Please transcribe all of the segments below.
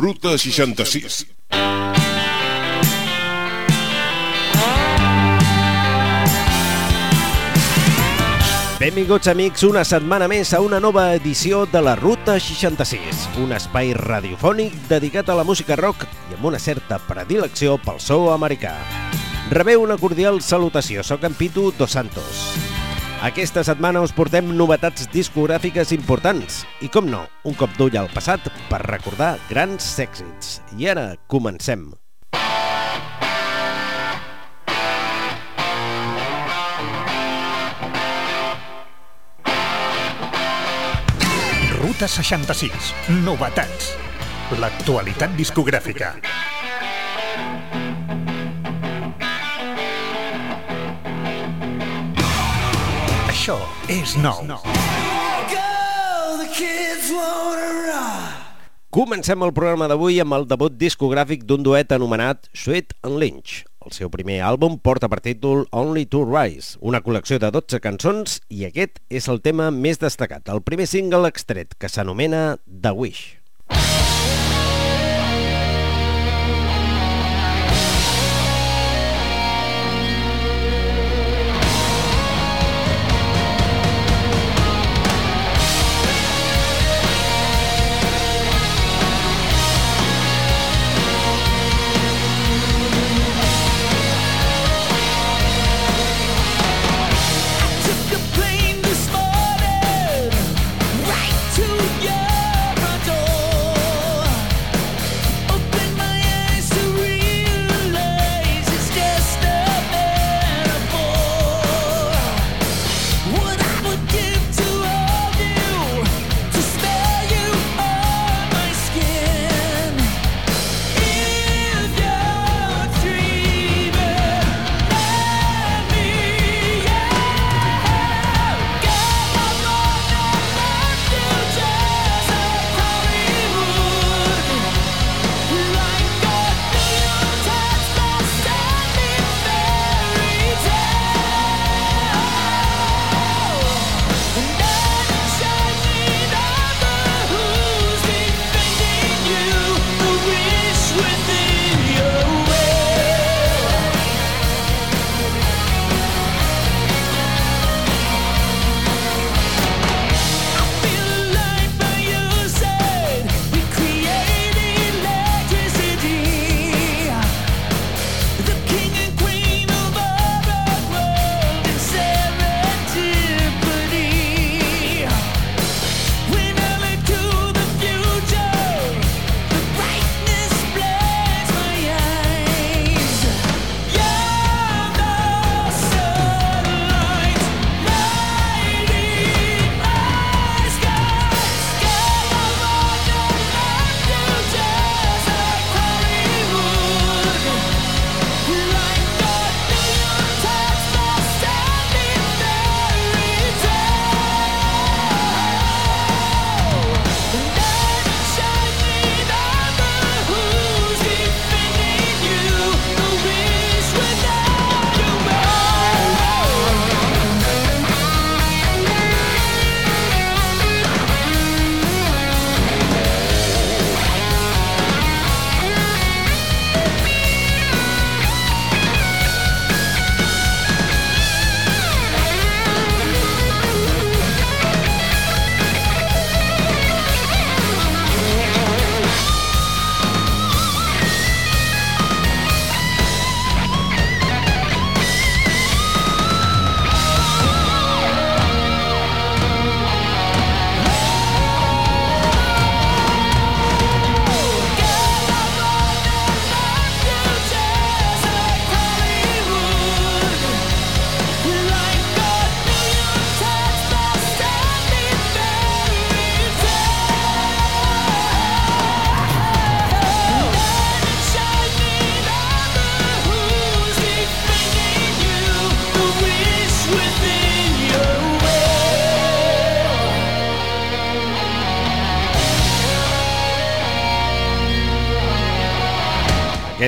Ruta 66. Benvinguts, amics, una setmana més a una nova edició de la Ruta 66, un espai radiofònic dedicat a la música rock i amb una certa predilecció pel so americà. Rebeu una cordial salutació, sóc en Pitu Dos Santos. Aquesta setmana us portem novetats discogràfiques importants i, com no, un cop d'ull al passat per recordar grans èxits. I ara comencem. Ruta 66. Novetats. L'actualitat discogràfica. Això és nou. Comencem el programa d'avui amb el debut discogràfic d'un duet anomenat Sweet and Lynch. El seu primer àlbum porta per títol Only to Rise, una col·lecció de 12 cançons i aquest és el tema més destacat, el primer single extret, que s'anomena The Wish. Took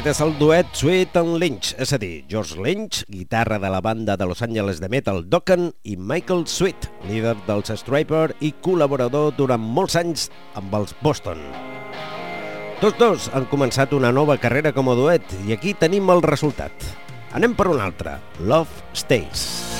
Aquest és el duet Sweet and Lynch, és a dir, George Lynch, guitarra de la banda de Los Angeles de metal Dokken, i Michael Sweet, líder dels Striper i col·laborador durant molts anys amb els Boston. Tots dos han començat una nova carrera com a duet i aquí tenim el resultat. Anem per un altre, Love Stays.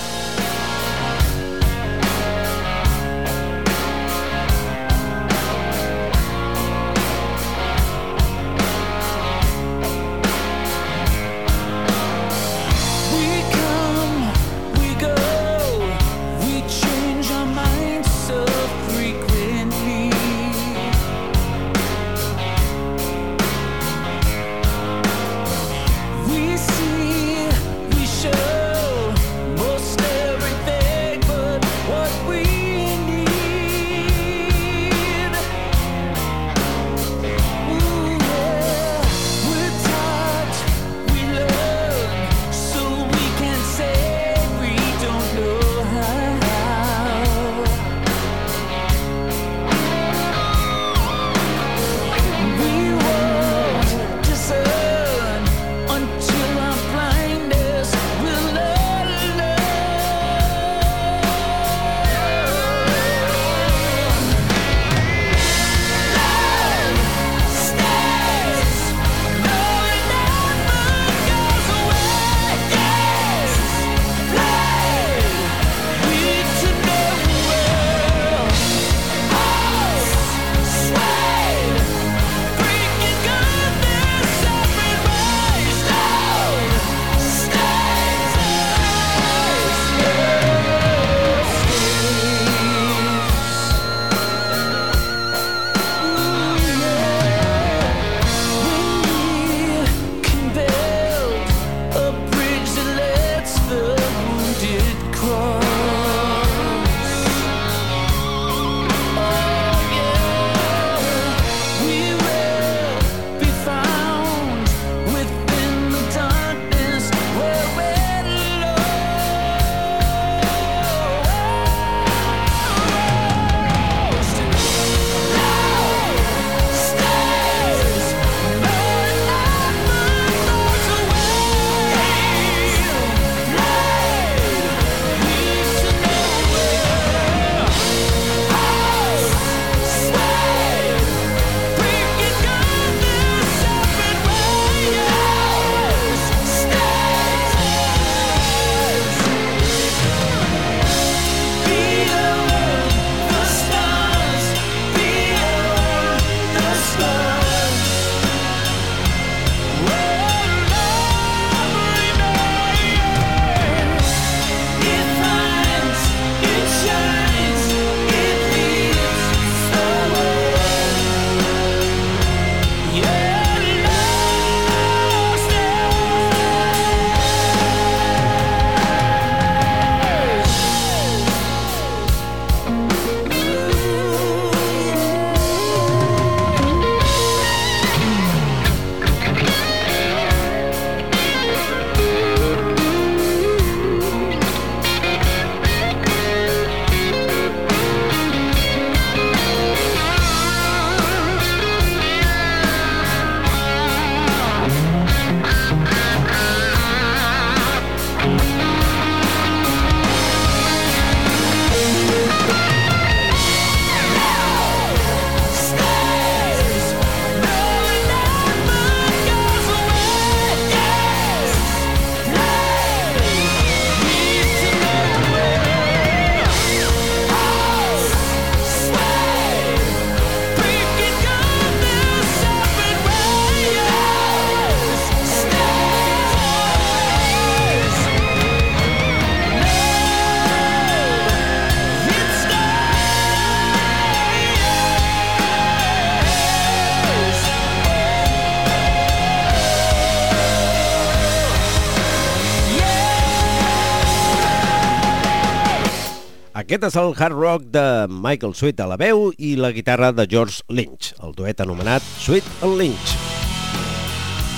Aquest és el hard rock de Michael Sweet a la veu i la guitarra de George Lynch, el duet anomenat Sweet and Lynch.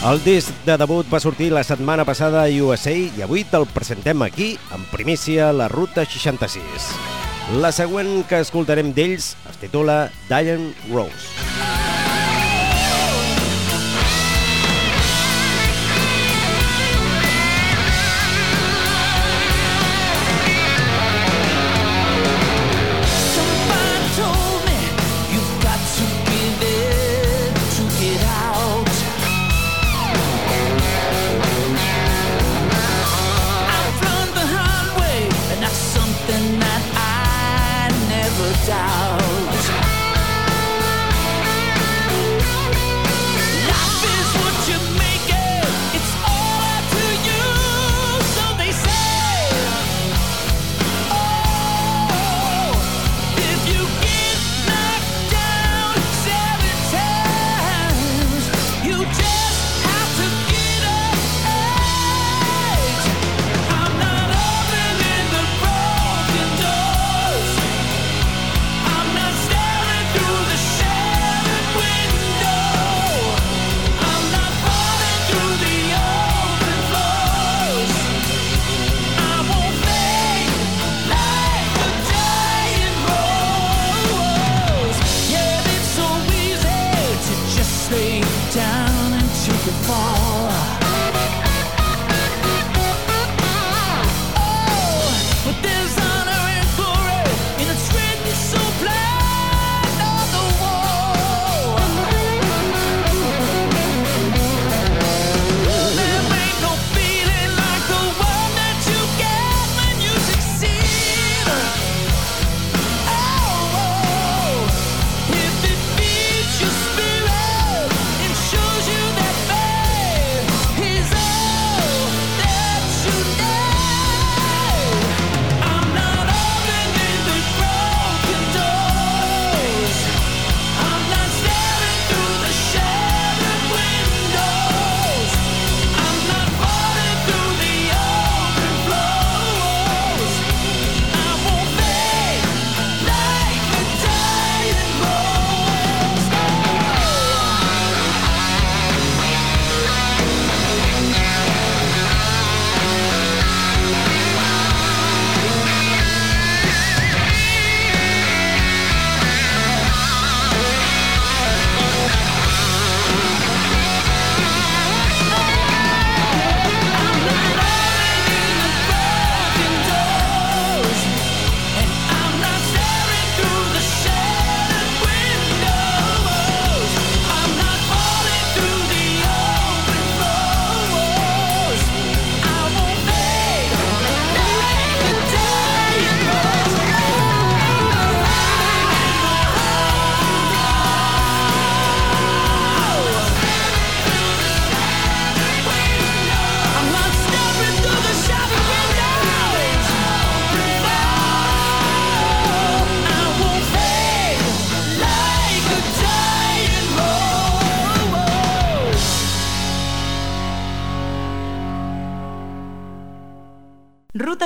El disc de debut va sortir la setmana passada a USA i avui te'l presentem aquí, en primícia, la Ruta 66. La següent que escoltarem d'ells es titula Diane Rose.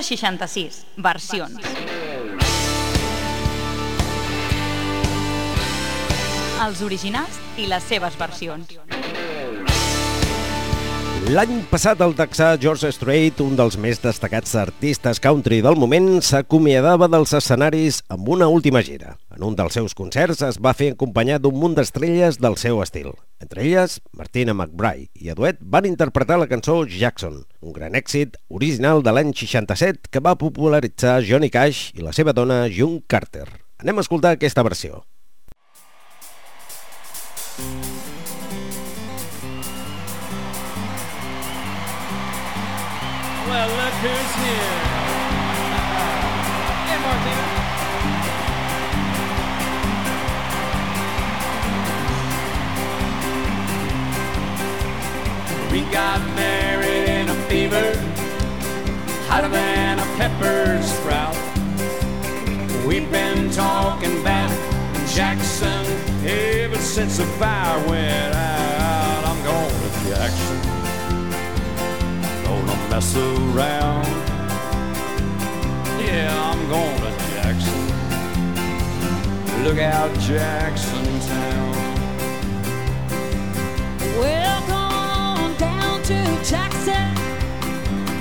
66, versions. Els originals i les seves versions. L'any passat el texà George Strait, un dels més destacats artistes country del moment, s'acomiadava dels escenaris amb una última gira. En un dels seus concerts es va fer acompanyat d'un munt d'estrelles del seu estil. Entre elles, Martina McBride i a duet van interpretar la cançó Jackson, un gran èxit original de l'any 67 que va popularitzar Johnny Cash i la seva dona June Carter. Anem a escoltar aquesta versió. Look who's here. Hey, Martina. We got married in a fever, hotter than a pepper sprout. We've been talking about Jackson ever since the fire went out. I'm going to Jackson mess around. Yeah, I'm going to Jackson. Look out, Jackson Town. Go on down to Jackson.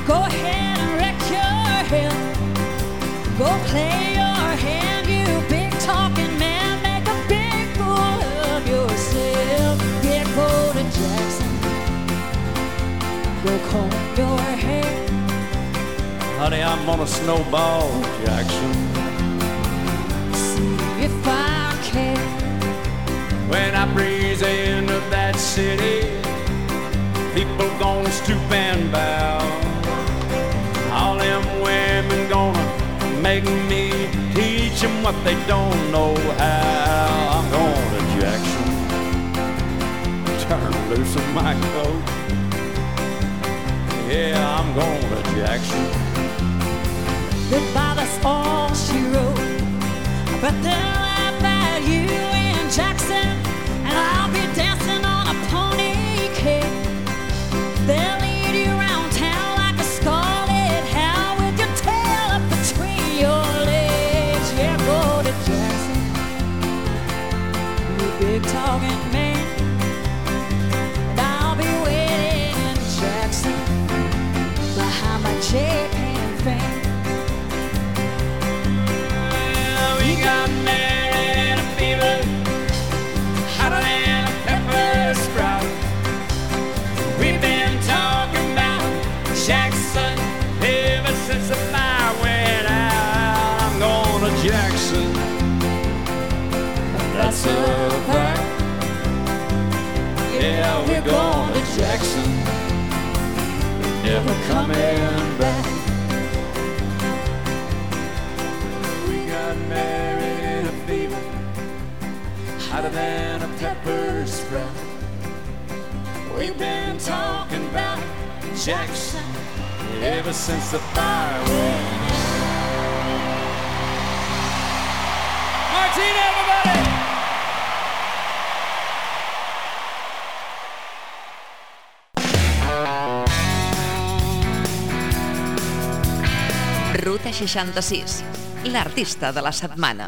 Go ahead and wreck your head. Go play your hand, you big talking man. Make a big fool of yourself. Yeah, go to Jackson. Go hair. Honey, I'm on a snowball, Jackson. See if I care. When I breeze into that city, people gonna stoop and bow. All them women gonna make me teach them what they don't know how. I'm going to Jackson. Turn loose of my coat. Yeah, I'm going to Jackson. All she wrote. But they'll laugh at you in Jackson, and I'll 66, l'artista de la setmana.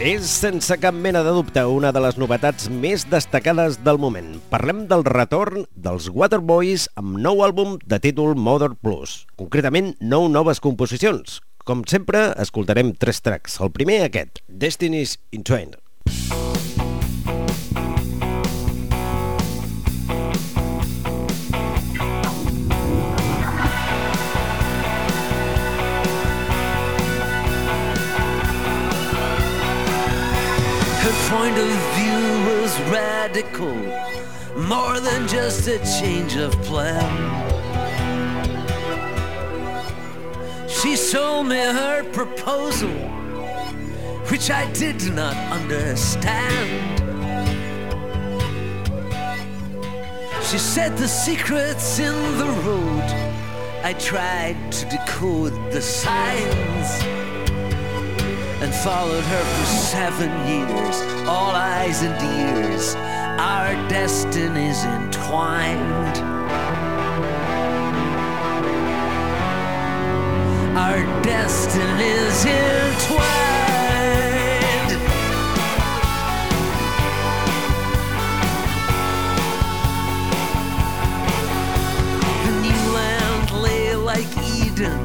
És, sense cap mena de dubte, una de les novetats més destacades del moment. Parlem del retorn dels Waterboys amb nou àlbum de títol Mother Plus. Concretament, nou noves composicions. Com sempre, escoltarem tres tracks. El primer, aquest, Destiny's in Twain. Radical, more than just a change of plan. She sold me her proposal, which I did not understand. She said the secret's in the road. I tried to decode the signs and followed her for seven years, all eyes and ears. Our destinies entwined. Our destinies entwined. The new land lay like Eden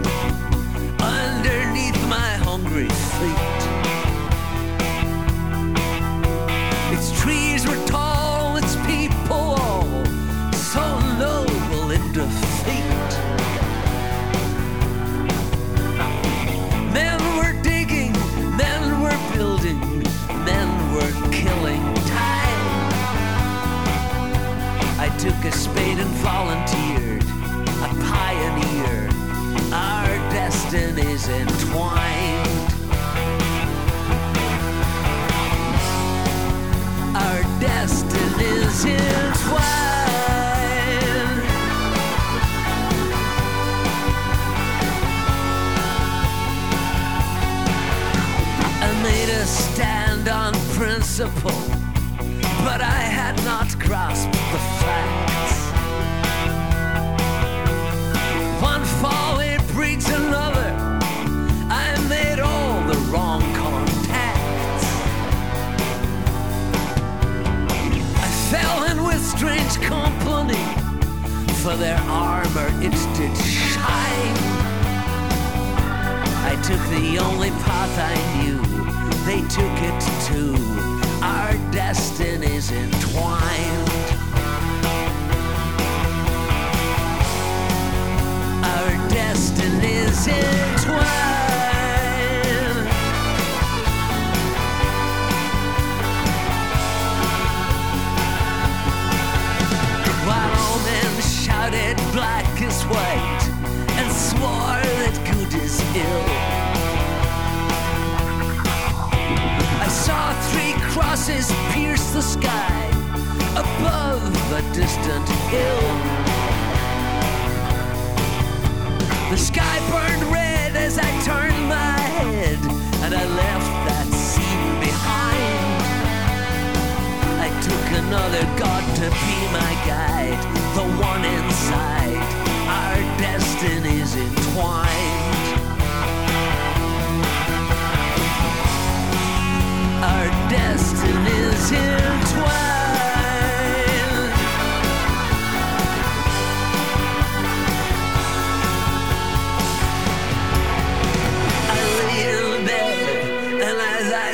underneath my hungry feet. Its trees were tall, a spade and volunteered, a pioneer. Our destinies entwined.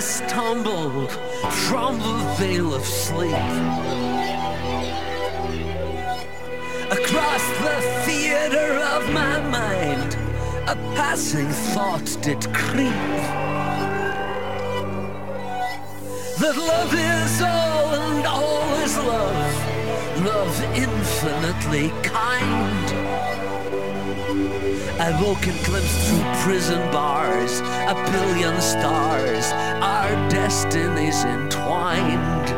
Stumbled from the veil of sleep, across the theater of my mind, a passing thought did creep. That love is all and all is love love infinitely kind. I woke and glimpsed through prison bars a billion stars, our destinies entwined.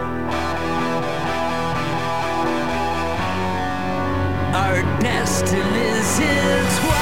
Our destinies entwined.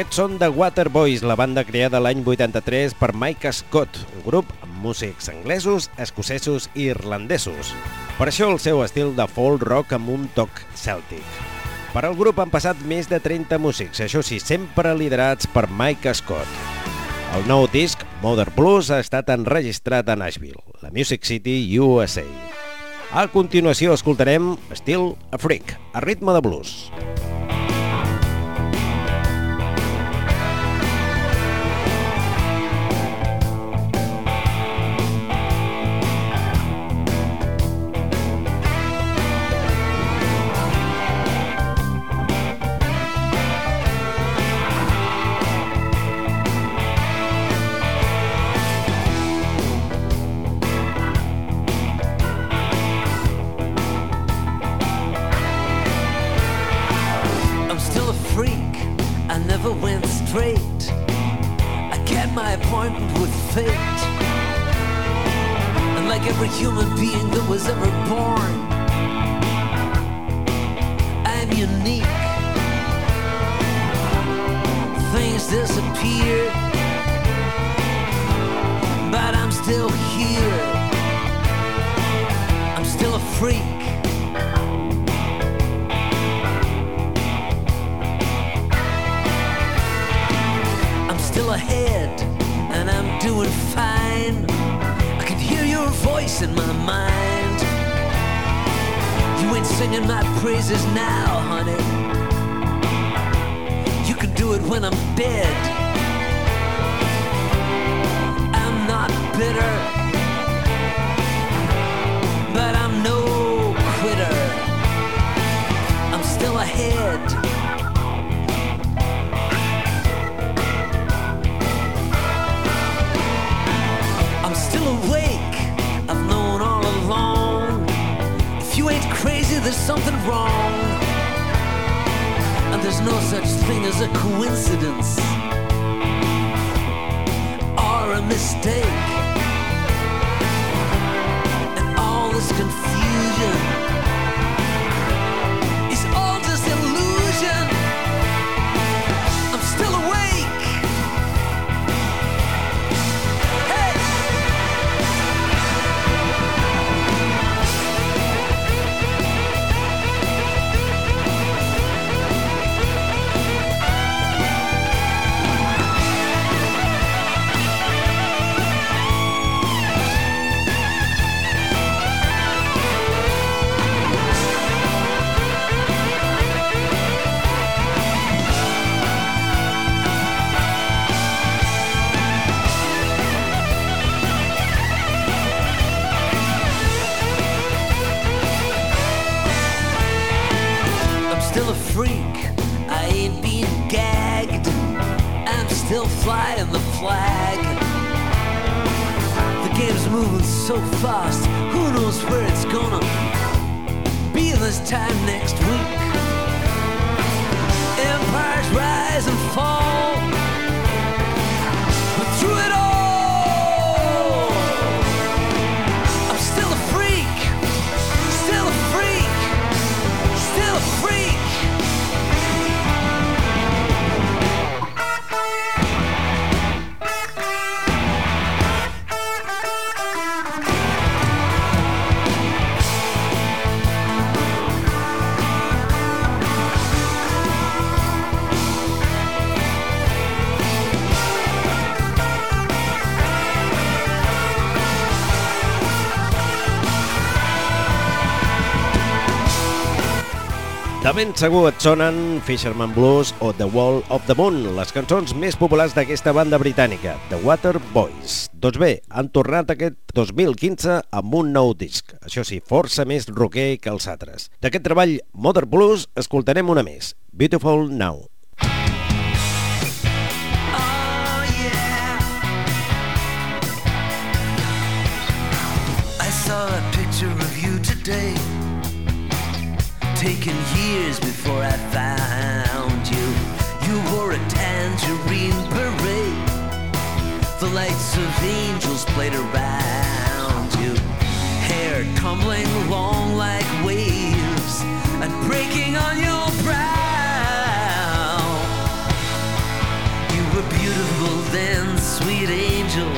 Aquests són The Waterboys, la banda creada l'any 83 per Mike Scott, un grup amb músics anglesos, escocesos i irlandesos. Per això el seu estil de folk rock amb un toc cèltic. Per al grup han passat més de 30 músics, això sí, sempre liderats per Mike Scott. El nou disc, Mother Blues, ha estat enregistrat a Nashville, la Music City, USA. A continuació escoltarem Still a Freak, a ritme de blues. I'm still ahead and I'm doing fine. I can hear your voice in my mind. You ain't singing my praises now, honey. You can do it when I'm dead. I'm not bitter, but I'm no quitter. I'm still ahead. There's something wrong. And there's no such thing as a coincidence or a mistake. And all this confusion still a freak. I ain't being gagged. I'm still flying the flag. The game's moving so fast. Who knows where it's gonna be this time next week? Empires rise and fall. De ben segur et sonen Fisherman Blues o The Wall of the Moon, les cançons més populars d'aquesta banda britànica, The Water Boys. Doncs bé, han tornat aquest 2015 amb un nou disc, això sí, força més rocker que els altres. D'aquest treball Modern Blues escoltarem una més, Beautiful Now. Oh, yeah. I saw Taken years before I found you. You wore a tangerine beret. The lights of angels played around you. Hair tumbling long like waves and breaking on your brow. You were beautiful then, sweet angel.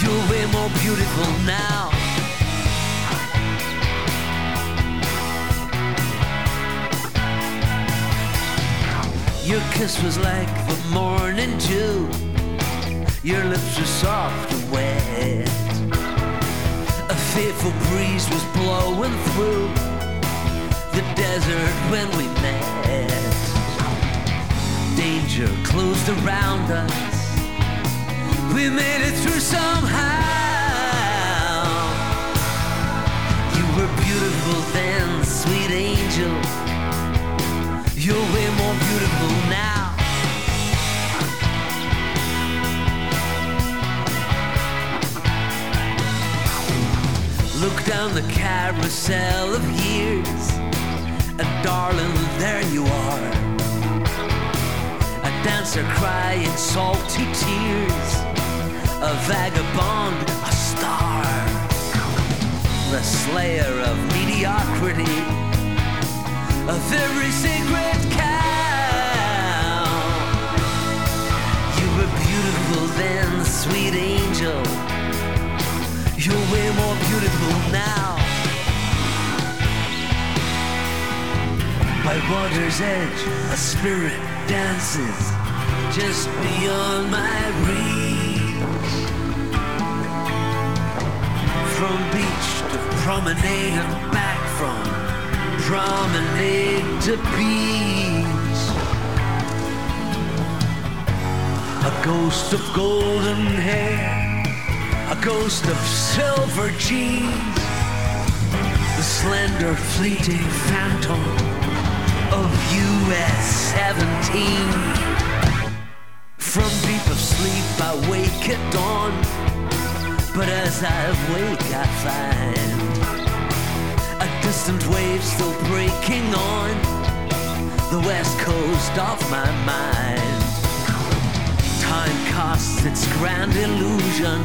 You're way more beautiful now. Your kiss was like the morning dew. Your lips were soft and wet. A fearful breeze was blowing through the desert when we met. Danger closed around us. We made it through somehow. You were beautiful then, sweet angel. You're way more beautiful now. Look down the carousel of years, and darling, there you are. A dancer crying salty tears, a vagabond, a star, the slayer of mediocrity, water's edge, a spirit dances just beyond my reach. From beach to promenade and back from promenade to beach. A ghost of golden hair, a ghost of silver jeans, the slender fleeting phantom of US 17. From deep of sleep I wake at dawn, but as I wake I find distant wave still breaking on the west coast of my mind. Time casts its grand illusion,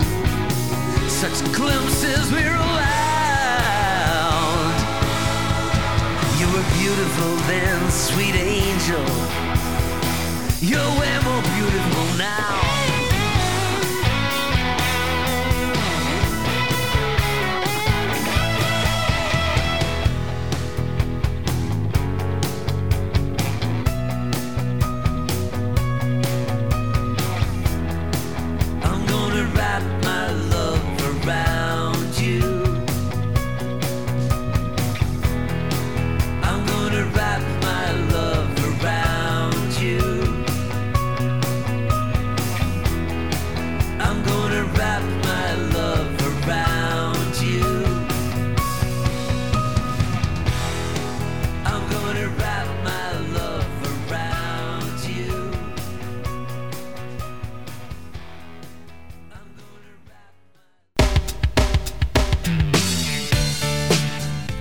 such glimpses we're allowed. You were beautiful then, sweet angel. You're way more beautiful now.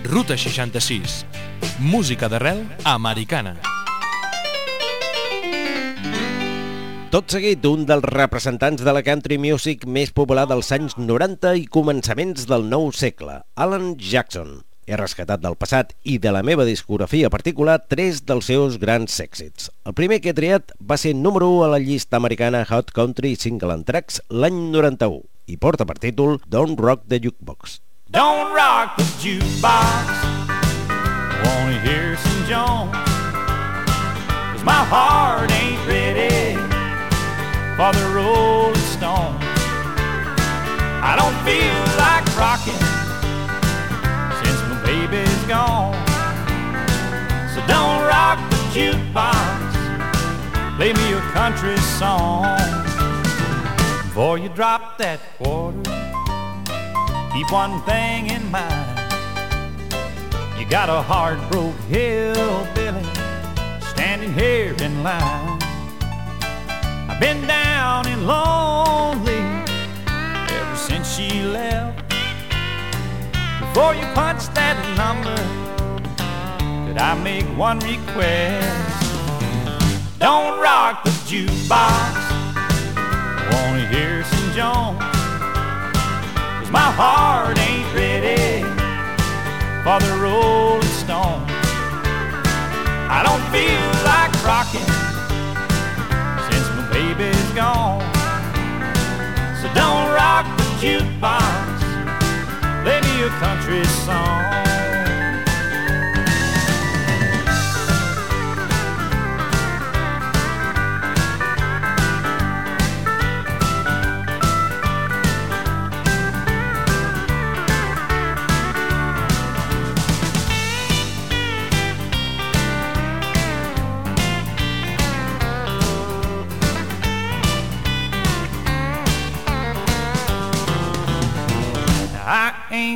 Ruta 66. Música d'arrel americana. Tot seguit, un dels representants de la country music més popular dels anys 90 i començaments del nou segle, Alan Jackson. He rescatat del passat i de la meva discografia particular tres dels seus grans èxits. El primer que he triat va ser número 1 a la llista americana Hot Country Single and Tracks l'any 91 i porta per títol Don't Rock the Jukebox. Don't rock the jukebox. Wanna hear some Jones? Cause my heart ain't ready for the Rolling Stone. I don't feel like rocking since my baby's gone. So don't rock the jukebox. Play me a country song. Before you drop that quarter keep one thing in mind. You got a hard broke hillbilly standing here in line. I've been down and lonely ever since she left. Before you punch that number, could I make one request? Don't rock the jukebox. I wanna hear some Jones. My heart ain't ready for the Rolling Stones. I don't feel like rocking since my baby's gone. So don't rock the jukebox. Play me a country song.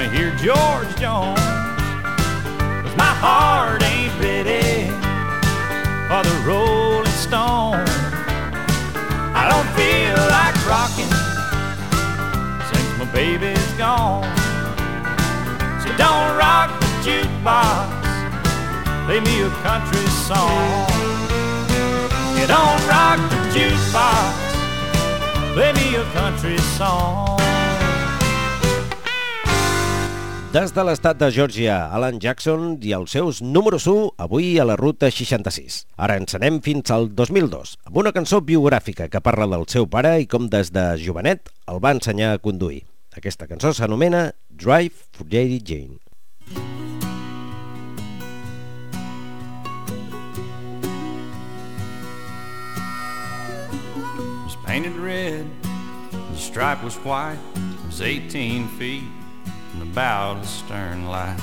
Wanna hear George Jones. Cause my heart ain't ready For the Rolling Stone. I don't feel like rocking Since my baby's gone. So don't rock the jukebox Play me a country song. You don't rock the jukebox Play me a country song Des de l'estat de Georgia, Alan Jackson i els seus números 1 avui a la ruta 66. Ara ens anem fins al 2002, amb una cançó biogràfica que parla del seu pare i com des de jovenet el va ensenyar a conduir. Aquesta cançó s'anomena Drive for Lady Jane. painted red, the stripe was white, it was 18 feet the bow to the stern light.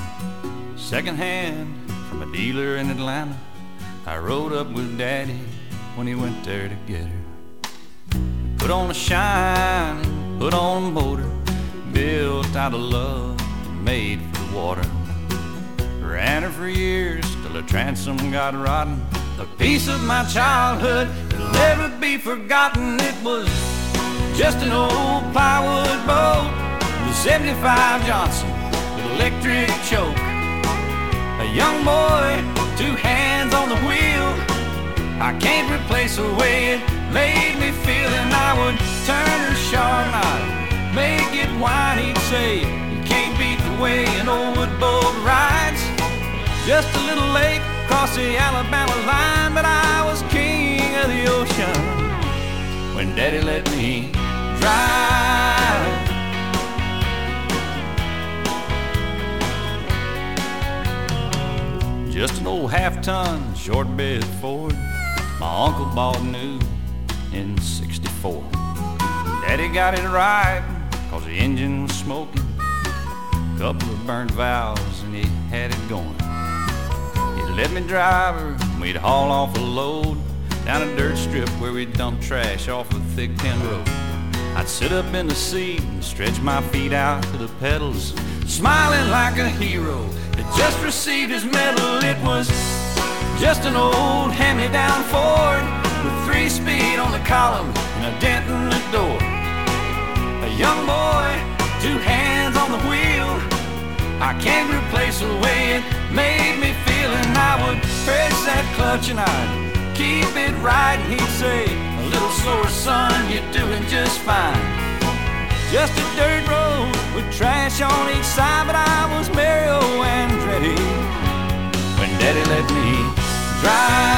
Second hand from a dealer in Atlanta, I rode up with Daddy when he went there to get her. Put on a shine, put on a motor, built out of love, made for the water. Ran her for years till her transom got rotten. A piece of my childhood that'll never be forgotten. It was just an old plywood boat, the 75 Johnson with electric choke. A young boy, two hands on the wheel. I can't replace the way it made me feel, and I would turn her sharp knot, make it whine. He'd say, "You can't beat the way an old wood boat rides." Just a little late across the Alabama line, but I was king of the ocean when Daddy let me drive. Just an old half-ton short bed Ford my uncle bought new in 64. Daddy got it right cause the engine was smoking. A Couple of burned valves and he had it going. He let me drive her we'd haul off a load down a dirt strip where we'd dump trash off a thick tin road. I'd sit up in the seat and stretch my feet out to the pedals, smiling like a hero that just received his medal. It was just an old hand-me-down Ford with three speed on the column and a dent in the door. A young boy, two hands on the wheel. I can't replace the way it made me feel, and I would press that clutch and I'd keep it right. And he'd say, "A little slower, son, you're doing just fine." Just a dirt road with trash on each side, but I was Mario Andretti when Daddy let me drive.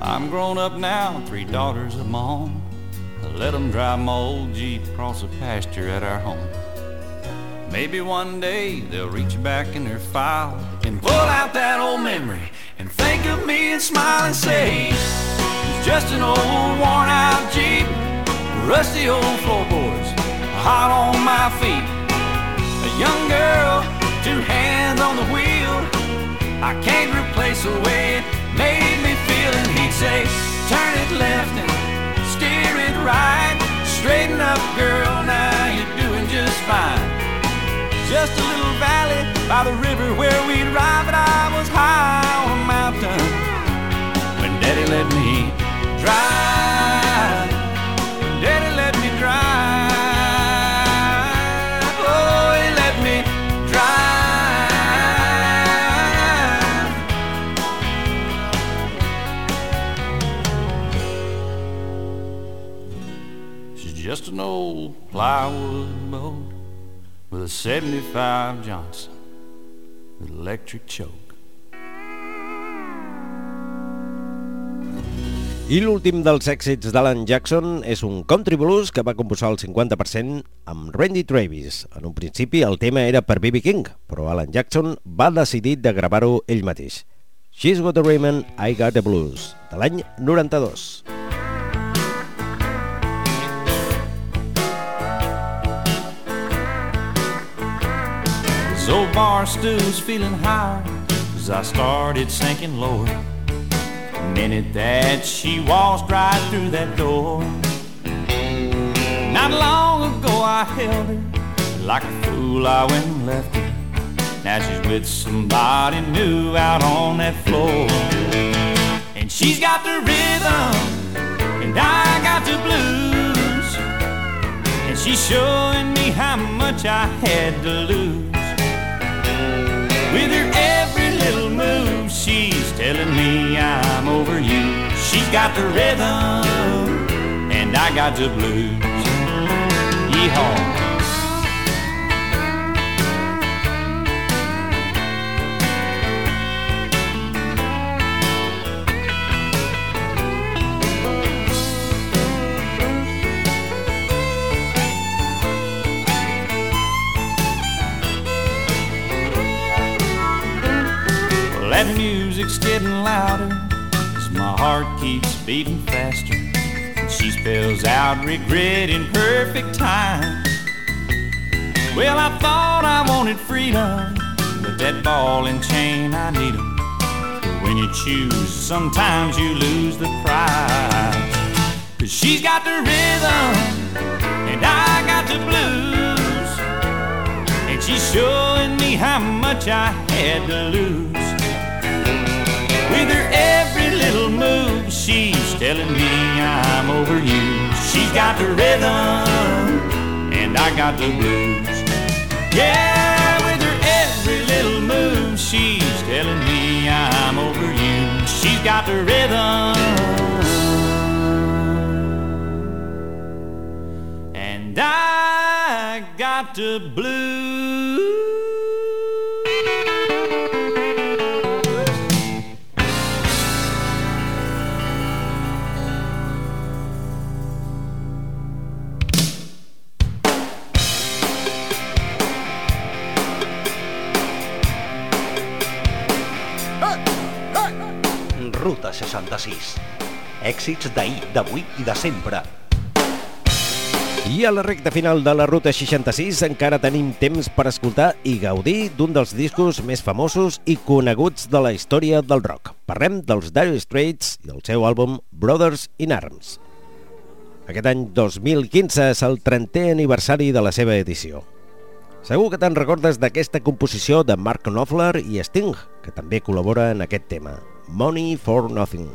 I'm grown up now, three daughters of my own. Let 'em drive my old Jeep across the pasture at our home. Maybe one day they'll reach back in their file and pull out that old memory and think of me and smile and say, it's just an old worn out Jeep, rusty old floorboards, hot on my feet. A young girl, two hands on the wheel. I can't replace the way it made me feel. And he'd say, turn it left and right. Straighten up, girl, now you're doing just fine. Just a little valley by the river where we'd ride, but I was high plywood boat with a 75 Johnson with electric choke. I l'últim dels èxits d'Alan Jackson és un country blues que va composar el 50% amb Randy Travis. En un principi el tema era per B.B. King, però Alan Jackson va decidir de gravar-ho ell mateix. She's Got the Raymond, I Got the Blues, de l'any 92. This old bar stool's feeling high as I started sinking lower. The minute that she waltzed right through that door. Not long ago I held her like a fool. I went and left her. Now she's with somebody new out on that floor. And she's got the rhythm, and I got the blues. And she's showing me how much I had to lose. With her every little move, she's telling me I'm over you. She's got the rhythm, and I got the blues. Yeehaw. Beating faster. And she spells out regret in perfect time. Well, I thought I wanted freedom, but that ball and chain, I need 'em. But when you choose, sometimes you lose the prize. Cause she's got the rhythm, and I got the blues. And she's showing me how much I had to lose. With her every little move, she's telling me I'm over you. She's got the rhythm, and I got the blues. Yeah, with her every little move, she's telling me I'm over you. She's got the rhythm, and I got the blues. Ruta 66. Èxits d'ahir, d'avui i de sempre. I a la recta final de la Ruta 66 encara tenim temps per escoltar i gaudir d'un dels discos més famosos i coneguts de la història del rock. Parlem dels Dire Straits i el seu àlbum Brothers in Arms. Aquest any 2015 és el 30è aniversari de la seva edició. Segur que te'n recordes d'aquesta composició de Mark Knopfler i Sting, que també col·labora en aquest tema, Money for Nothing.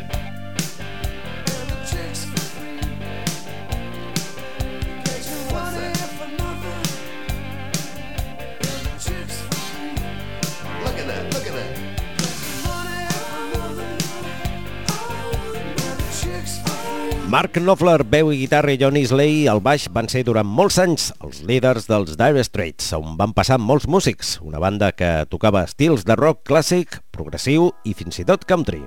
Mark Knopfler, veu i guitarra i John Isley al baix van ser durant molts anys els líders dels Dire Straits, on van passar molts músics, una banda que tocava estils de rock clàssic, progressiu i fins i tot country.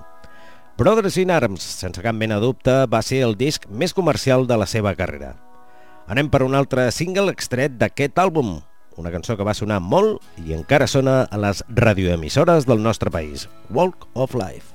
Brothers in Arms, sense cap mena dubte, va ser el disc més comercial de la seva carrera. Anem per un altre single extret d'aquest àlbum, una cançó que va sonar molt i encara sona a les radioemissores del nostre país, Walk of Life.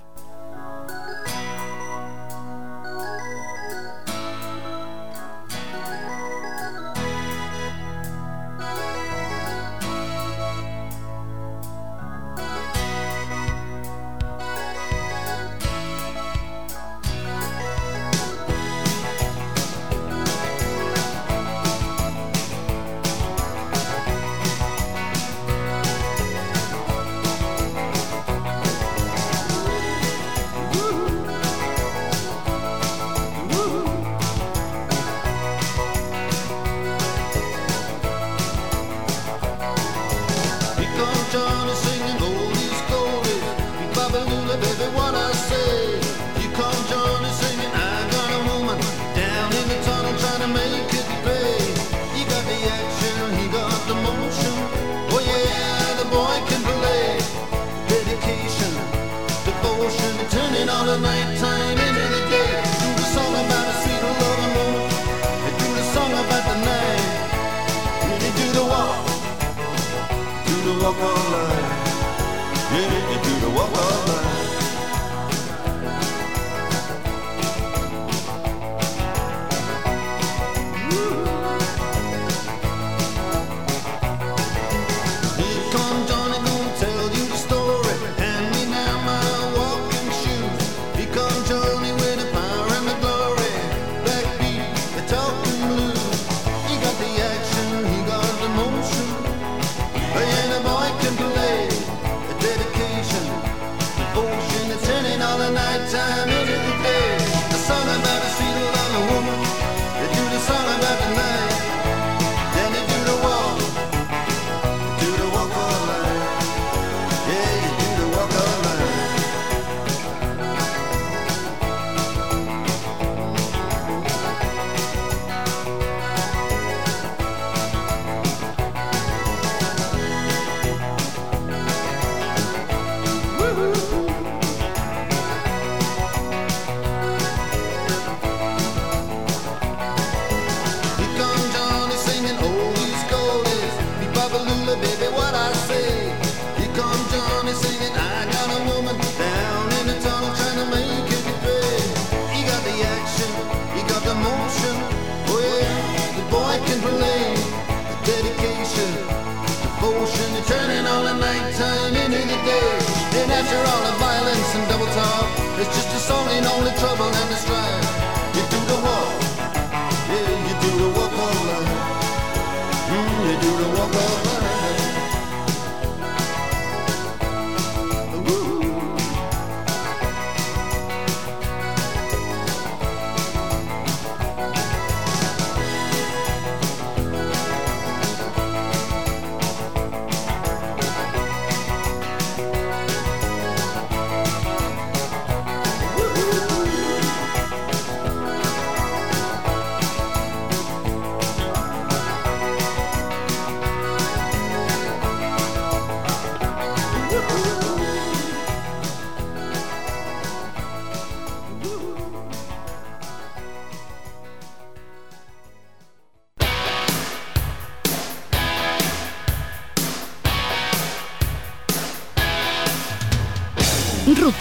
Just a song and only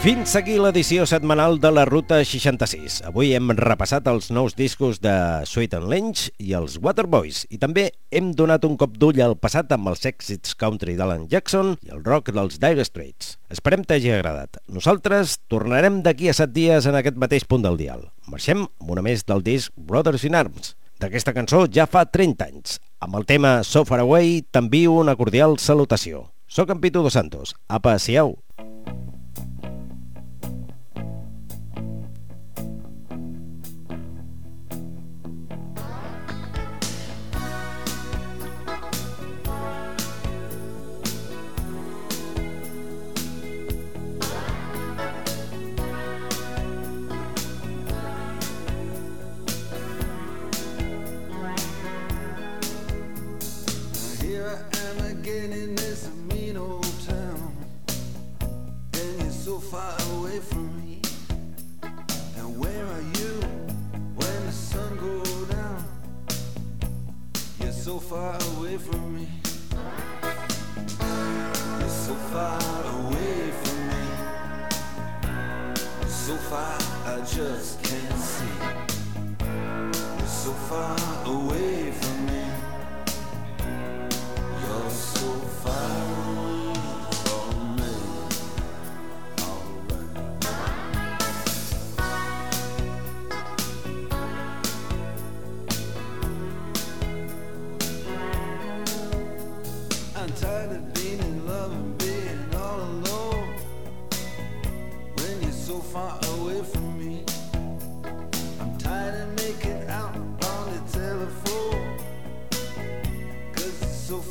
Fins aquí l'edició setmanal de la Ruta 66. Avui hem repassat els nous discos de Sweet and Lynch i els Waterboys i també hem donat un cop d'ull al passat amb els èxits country d'Alan Jackson i el rock dels Dire Straits. Esperem t'hagi agradat. Nosaltres tornarem d'aquí a set dies en aquest mateix punt del dial. Marxem amb una més del disc Brothers in Arms. D'aquesta cançó ja fa 30 anys. Amb el tema So Far Away t'envio una cordial salutació. Soc en Pitu Dos Santos. Apa, siau! Here so far away from me. You're so far away from me. So far I just